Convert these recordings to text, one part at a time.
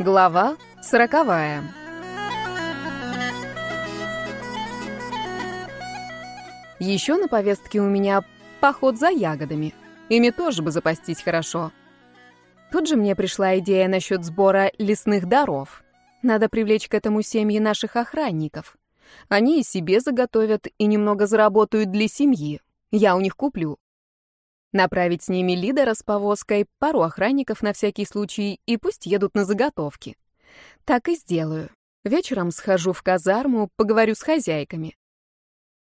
Глава сороковая. Еще на повестке у меня поход за ягодами. Ими тоже бы запастись хорошо. Тут же мне пришла идея насчет сбора лесных даров. Надо привлечь к этому семьи наших охранников. Они и себе заготовят, и немного заработают для семьи. Я у них куплю. Направить с ними лидера с повозкой, пару охранников на всякий случай, и пусть едут на заготовки. Так и сделаю. Вечером схожу в казарму, поговорю с хозяйками.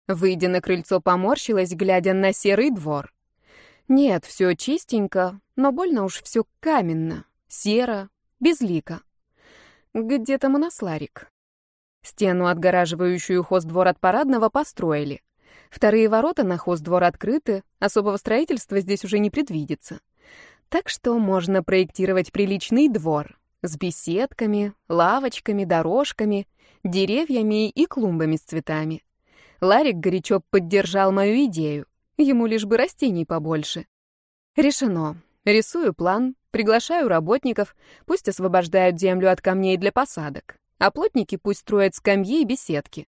Выйдя на крыльцо, поморщилась, глядя на серый двор. Нет, все чистенько, но больно уж все каменно, серо, безлико. Где то моносларик? Стену, отгораживающую хоздвор от парадного, построили. Вторые ворота на хоздвор открыты, особого строительства здесь уже не предвидится. Так что можно проектировать приличный двор с беседками, лавочками, дорожками, деревьями и клумбами с цветами. Ларик горячо поддержал мою идею. Ему лишь бы растений побольше. Решено. Рисую план, приглашаю работников, пусть освобождают землю от камней для посадок, а плотники пусть строят скамьи и беседки.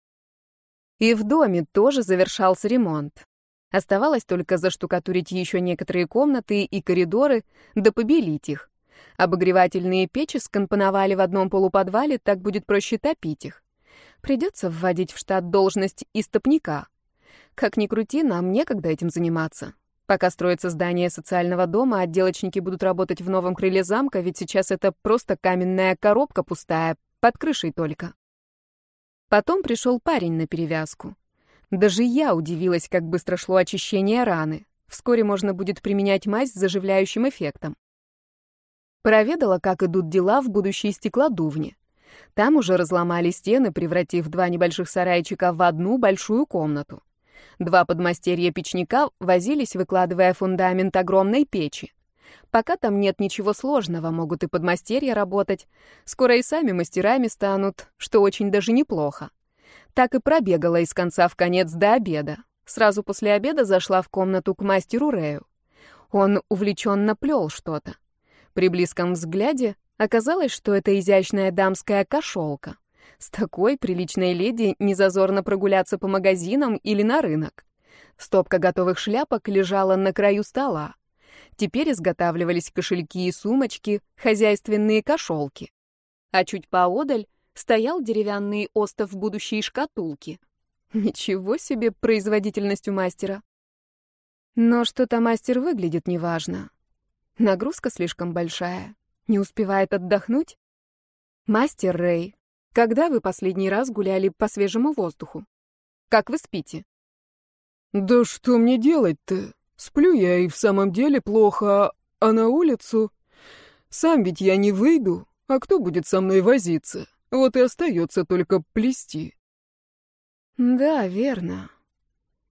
И в доме тоже завершался ремонт. Оставалось только заштукатурить еще некоторые комнаты и коридоры, да побелить их. Обогревательные печи скомпоновали в одном полуподвале, так будет проще топить их. Придется вводить в штат должность истопника. Как ни крути, нам некогда этим заниматься. Пока строится здание социального дома, отделочники будут работать в новом крыле замка, ведь сейчас это просто каменная коробка пустая, под крышей только. Потом пришел парень на перевязку. Даже я удивилась, как быстро шло очищение раны. Вскоре можно будет применять мазь с заживляющим эффектом. Проведала, как идут дела в будущей стеклодувне. Там уже разломали стены, превратив два небольших сарайчика в одну большую комнату. Два подмастерья печника возились, выкладывая фундамент огромной печи. Пока там нет ничего сложного, могут и подмастерья работать. Скоро и сами мастерами станут, что очень даже неплохо. Так и пробегала из конца в конец до обеда. Сразу после обеда зашла в комнату к мастеру Рэю. Он увлеченно плел что-то. При близком взгляде оказалось, что это изящная дамская кошелка. С такой приличной леди незазорно прогуляться по магазинам или на рынок. Стопка готовых шляпок лежала на краю стола. Теперь изготавливались кошельки и сумочки, хозяйственные кошелки. А чуть поодаль стоял деревянный остов будущей шкатулки. Ничего себе производительность у мастера. Но что-то мастер выглядит неважно. Нагрузка слишком большая. Не успевает отдохнуть? Мастер Рэй, когда вы последний раз гуляли по свежему воздуху? Как вы спите? Да что мне делать-то? Сплю я и в самом деле плохо, а на улицу... Сам ведь я не выйду, а кто будет со мной возиться? Вот и остается только плести. Да, верно.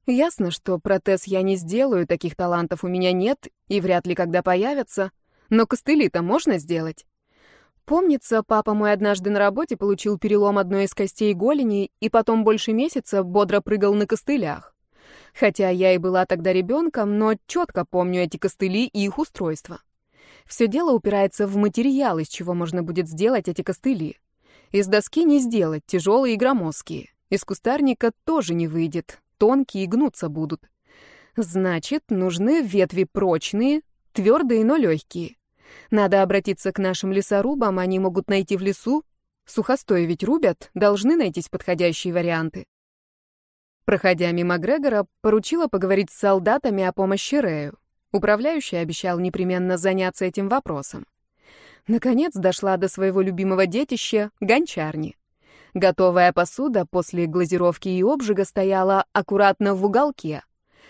Ясно, что протез я не сделаю, таких талантов у меня нет и вряд ли когда появятся, но костыли-то можно сделать. Помнится, папа мой однажды на работе получил перелом одной из костей голени и потом больше месяца бодро прыгал на костылях. Хотя я и была тогда ребенком, но четко помню эти костыли и их устройство. Все дело упирается в материал, из чего можно будет сделать эти костыли. Из доски не сделать, тяжелые и громоздкие. Из кустарника тоже не выйдет, тонкие и гнуться будут. Значит, нужны ветви прочные, твердые, но легкие. Надо обратиться к нашим лесорубам, они могут найти в лесу. Сухостой ведь рубят, должны найтись подходящие варианты. Проходя мимо Грегора, поручила поговорить с солдатами о помощи Рэю. Управляющий обещал непременно заняться этим вопросом. Наконец дошла до своего любимого детища — гончарни. Готовая посуда после глазировки и обжига стояла аккуратно в уголке,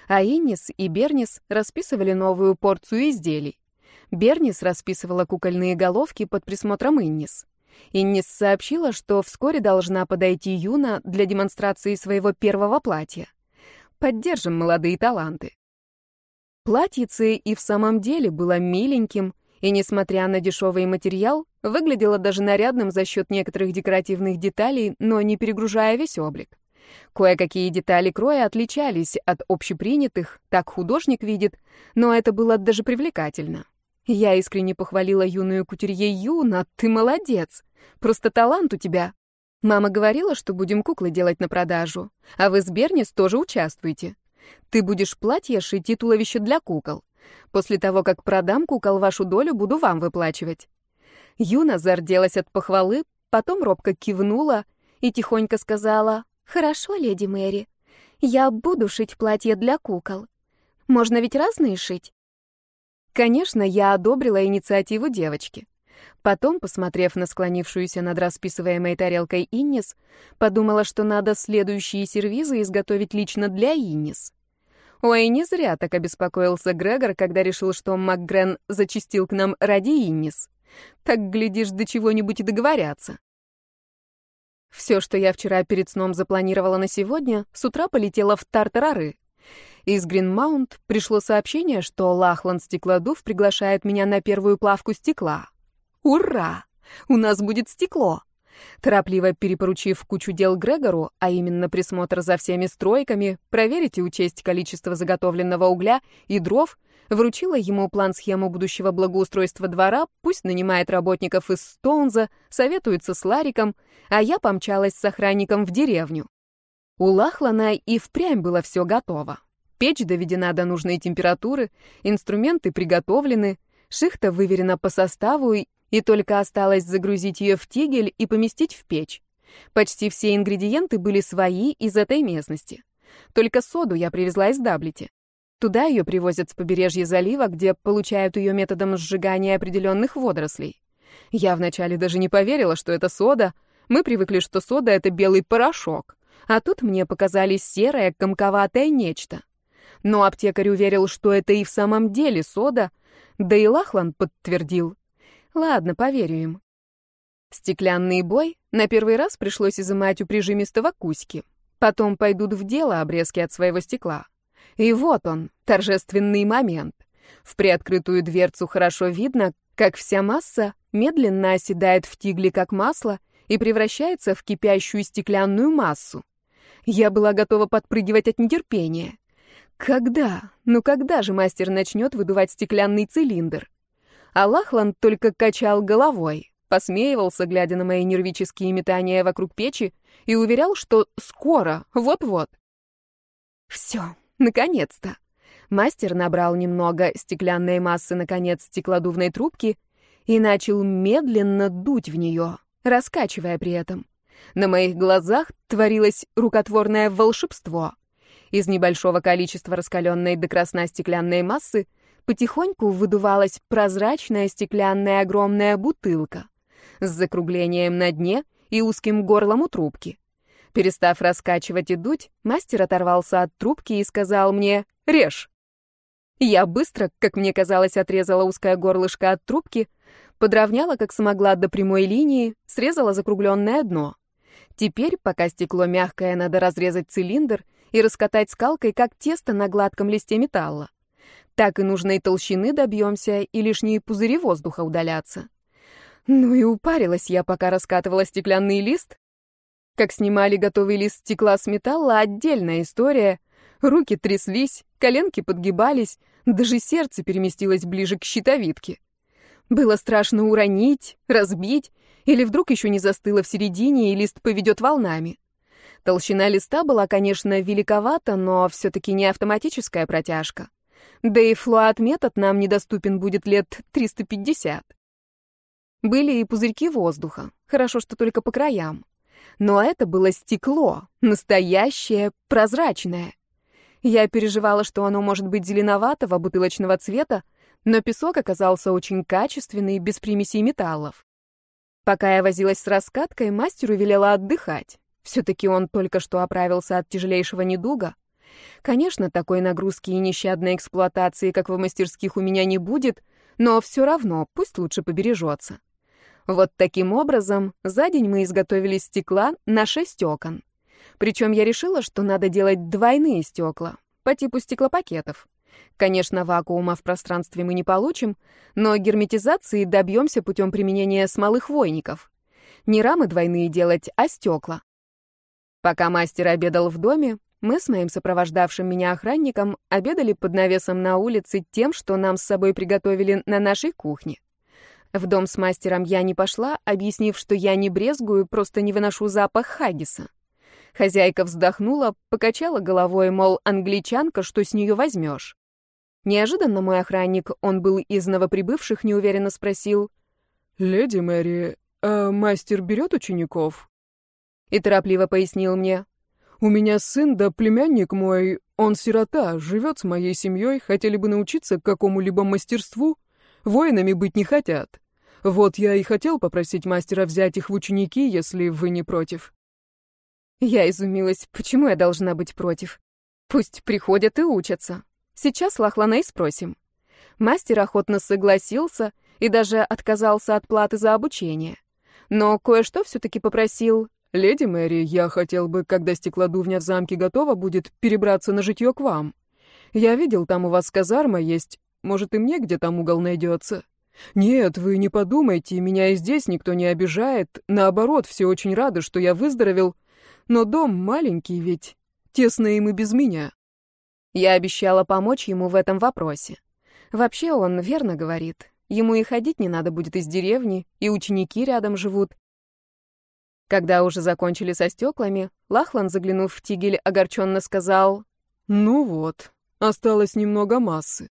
а Иннис и Бернис расписывали новую порцию изделий. Бернис расписывала кукольные головки под присмотром Иннис. Иннис сообщила, что вскоре должна подойти Юна для демонстрации своего первого платья. Поддержим молодые таланты. Платьице и в самом деле было миленьким, и, несмотря на дешевый материал, выглядело даже нарядным за счет некоторых декоративных деталей, но не перегружая весь облик. Кое-какие детали кроя отличались от общепринятых, так художник видит, но это было даже привлекательно. Я искренне похвалила юную кутюрье Юна. Ты молодец. Просто талант у тебя. Мама говорила, что будем куклы делать на продажу. А вы с Бернис тоже участвуете. Ты будешь платье шить и туловище для кукол. После того, как продам кукол, вашу долю буду вам выплачивать. Юна зарделась от похвалы, потом робко кивнула и тихонько сказала, «Хорошо, леди Мэри, я буду шить платье для кукол. Можно ведь разные шить?» Конечно, я одобрила инициативу девочки. Потом, посмотрев на склонившуюся над расписываемой тарелкой Иннис, подумала, что надо следующие сервизы изготовить лично для Иннис. Ой, не зря так обеспокоился Грегор, когда решил, что МакГрен зачистил к нам ради Иннис. Так, глядишь, до чего-нибудь и договорятся. Все, что я вчера перед сном запланировала на сегодня, с утра полетело в Тартарары. Из Гринмаунт пришло сообщение, что Лахланд Стеклодув приглашает меня на первую плавку стекла. Ура! У нас будет стекло! Торопливо перепоручив кучу дел Грегору, а именно присмотр за всеми стройками, проверить и учесть количество заготовленного угля и дров, вручила ему план-схему будущего благоустройства двора, пусть нанимает работников из Стоунза, советуется с Лариком, а я помчалась с охранником в деревню. У Лахлана и впрямь было все готово. Печь доведена до нужной температуры, инструменты приготовлены, шихта выверена по составу, и только осталось загрузить ее в тигель и поместить в печь. Почти все ингредиенты были свои из этой местности. Только соду я привезла из Даблити. Туда ее привозят с побережья залива, где получают ее методом сжигания определенных водорослей. Я вначале даже не поверила, что это сода. Мы привыкли, что сода — это белый порошок. А тут мне показались серое, комковатое нечто. Но аптекарь уверил, что это и в самом деле сода, да и Лахлан подтвердил. Ладно, поверю им. Стеклянный бой на первый раз пришлось изымать у прижимистого куськи. Потом пойдут в дело обрезки от своего стекла. И вот он, торжественный момент. В приоткрытую дверцу хорошо видно, как вся масса медленно оседает в тигле, как масло, и превращается в кипящую стеклянную массу. Я была готова подпрыгивать от нетерпения. Когда? Ну когда же мастер начнет выдувать стеклянный цилиндр? А Лахланд только качал головой, посмеивался, глядя на мои нервические метания вокруг печи, и уверял, что скоро, вот-вот. Все, Наконец-то! Мастер набрал немного стеклянной массы, наконец, стеклодувной трубки и начал медленно дуть в нее, раскачивая при этом. На моих глазах творилось рукотворное волшебство. Из небольшого количества раскаленной до красна стеклянной массы потихоньку выдувалась прозрачная стеклянная огромная бутылка с закруглением на дне и узким горлом у трубки. Перестав раскачивать и дуть, мастер оторвался от трубки и сказал мне «Режь». Я быстро, как мне казалось, отрезала узкое горлышко от трубки, подровняла, как смогла, до прямой линии, срезала закругленное дно. Теперь, пока стекло мягкое, надо разрезать цилиндр и раскатать скалкой, как тесто на гладком листе металла. Так и нужной толщины добьемся, и лишние пузыри воздуха удалятся. Ну и упарилась я, пока раскатывала стеклянный лист, как снимали готовый лист стекла с металла — отдельная история. Руки тряслись, коленки подгибались, даже сердце переместилось ближе к щитовидке. Было страшно уронить, разбить, или вдруг еще не застыло в середине, и лист поведет волнами. Толщина листа была, конечно, великовата, но все-таки не автоматическая протяжка. Да и флуат-метод нам недоступен будет лет 350. Были и пузырьки воздуха, хорошо, что только по краям. Но это было стекло, настоящее, прозрачное. Я переживала, что оно может быть зеленоватого, бутылочного цвета, но песок оказался очень качественный, без примесей металлов. Пока я возилась с раскаткой, мастеру велела отдыхать. Все-таки он только что оправился от тяжелейшего недуга. Конечно, такой нагрузки и нещадной эксплуатации, как в мастерских, у меня не будет, но все равно пусть лучше побережется. Вот таким образом за день мы изготовили стекла на шесть окон. Причем я решила, что надо делать двойные стекла, по типу стеклопакетов. Конечно, вакуума в пространстве мы не получим, но герметизации добьемся путем применения смолы хвойников. Не рамы двойные делать, а стекла. Пока мастер обедал в доме, Мы с моим сопровождавшим меня охранником обедали под навесом на улице тем, что нам с собой приготовили на нашей кухне. В дом с мастером я не пошла, объяснив, что я не брезгую, просто не выношу запах хагиса. Хозяйка вздохнула, покачала головой, мол, англичанка, что с нее возьмешь. Неожиданно мой охранник, он был из новоприбывших, неуверенно спросил. «Леди Мэри, а мастер берет учеников?» И торопливо пояснил мне. «У меня сын да племянник мой, он сирота, живет с моей семьей, хотели бы научиться какому-либо мастерству, воинами быть не хотят. Вот я и хотел попросить мастера взять их в ученики, если вы не против». Я изумилась, почему я должна быть против? Пусть приходят и учатся. Сейчас Лахлана и спросим. Мастер охотно согласился и даже отказался от платы за обучение. Но кое-что все-таки попросил. «Леди Мэри, я хотел бы, когда стеклодувня в замке готова будет, перебраться на житье к вам. Я видел, там у вас казарма есть. Может, и мне где там угол найдется?» «Нет, вы не подумайте, меня и здесь никто не обижает. Наоборот, все очень рады, что я выздоровел. Но дом маленький ведь, тесно им и без меня». Я обещала помочь ему в этом вопросе. Вообще он верно говорит. Ему и ходить не надо будет из деревни, и ученики рядом живут. Когда уже закончили со стеклами, Лахлан, заглянув в тигель, огорченно сказал, «Ну вот, осталось немного массы.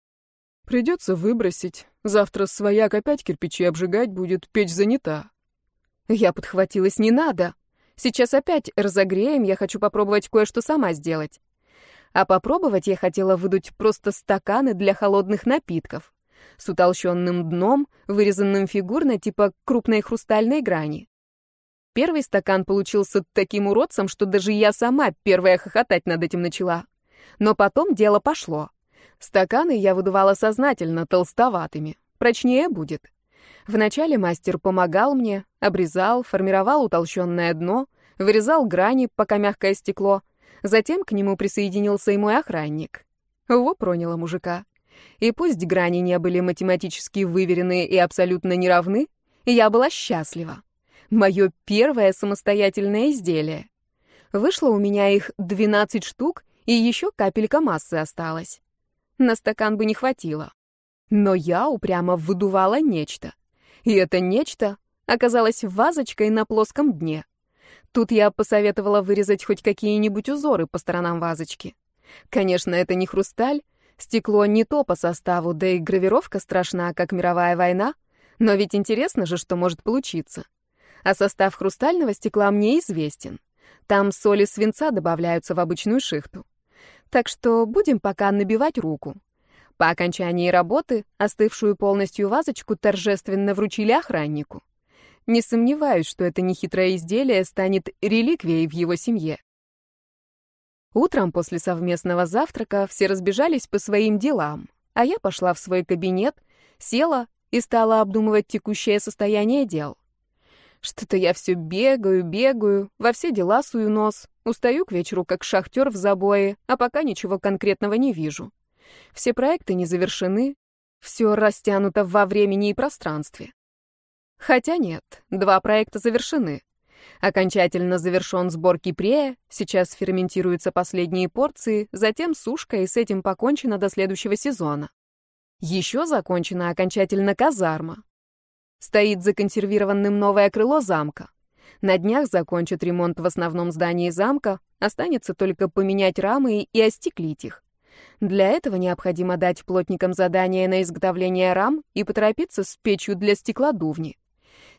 Придется выбросить. Завтра свояк опять кирпичи обжигать будет, печь занята». Я подхватилась, не надо. Сейчас опять разогреем, я хочу попробовать кое-что сама сделать. А попробовать я хотела выдуть просто стаканы для холодных напитков с утолщенным дном, вырезанным фигурно типа крупной хрустальной грани. Первый стакан получился таким уродцем, что даже я сама первая хохотать над этим начала. Но потом дело пошло. Стаканы я выдувала сознательно, толстоватыми. Прочнее будет. Вначале мастер помогал мне, обрезал, формировал утолщенное дно, вырезал грани, пока мягкое стекло, Затем к нему присоединился и мой охранник. Во проняло мужика. И пусть грани не были математически выверены и абсолютно неравны, я была счастлива. Мое первое самостоятельное изделие. Вышло у меня их 12 штук, и еще капелька массы осталась. На стакан бы не хватило. Но я упрямо выдувала нечто. И это нечто оказалось вазочкой на плоском дне. Тут я посоветовала вырезать хоть какие-нибудь узоры по сторонам вазочки. Конечно, это не хрусталь, стекло не то по составу, да и гравировка страшна, как мировая война, но ведь интересно же, что может получиться. А состав хрустального стекла мне известен. Там соли свинца добавляются в обычную шихту. Так что будем пока набивать руку. По окончании работы остывшую полностью вазочку торжественно вручили охраннику. Не сомневаюсь, что это нехитрое изделие станет реликвией в его семье. Утром после совместного завтрака все разбежались по своим делам, а я пошла в свой кабинет, села и стала обдумывать текущее состояние дел. Что-то я все бегаю, бегаю, во все дела сую нос, устаю к вечеру как шахтер в забое, а пока ничего конкретного не вижу. Все проекты не завершены, все растянуто во времени и пространстве. Хотя нет, два проекта завершены. Окончательно завершен сбор кипрея, сейчас ферментируются последние порции, затем сушка, и с этим покончено до следующего сезона. Еще закончена окончательно казарма. Стоит законсервированным новое крыло замка. На днях закончат ремонт в основном здании замка, останется только поменять рамы и остеклить их. Для этого необходимо дать плотникам задание на изготовление рам и поторопиться с печью для стеклодувни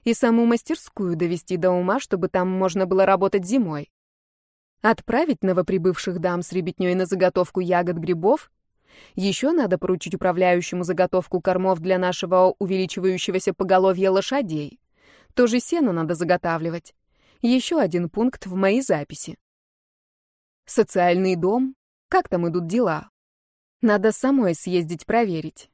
и саму мастерскую довести до ума, чтобы там можно было работать зимой. Отправить новоприбывших дам с ребятней на заготовку ягод грибов. Еще надо поручить управляющему заготовку кормов для нашего увеличивающегося поголовья лошадей. Тоже сено надо заготавливать. Еще один пункт в моей записи. Социальный дом. Как там идут дела? Надо самой съездить проверить.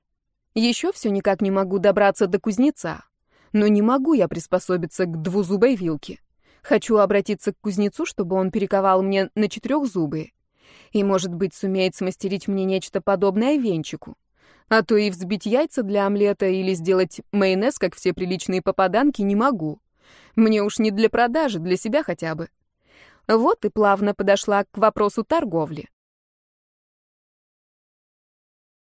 Еще все никак не могу добраться до кузнеца. Но не могу я приспособиться к двузубой вилке. Хочу обратиться к кузнецу, чтобы он перековал мне на четырехзубые. И, может быть, сумеет смастерить мне нечто подобное венчику. А то и взбить яйца для омлета или сделать майонез, как все приличные попаданки, не могу. Мне уж не для продажи, для себя хотя бы. Вот и плавно подошла к вопросу торговли.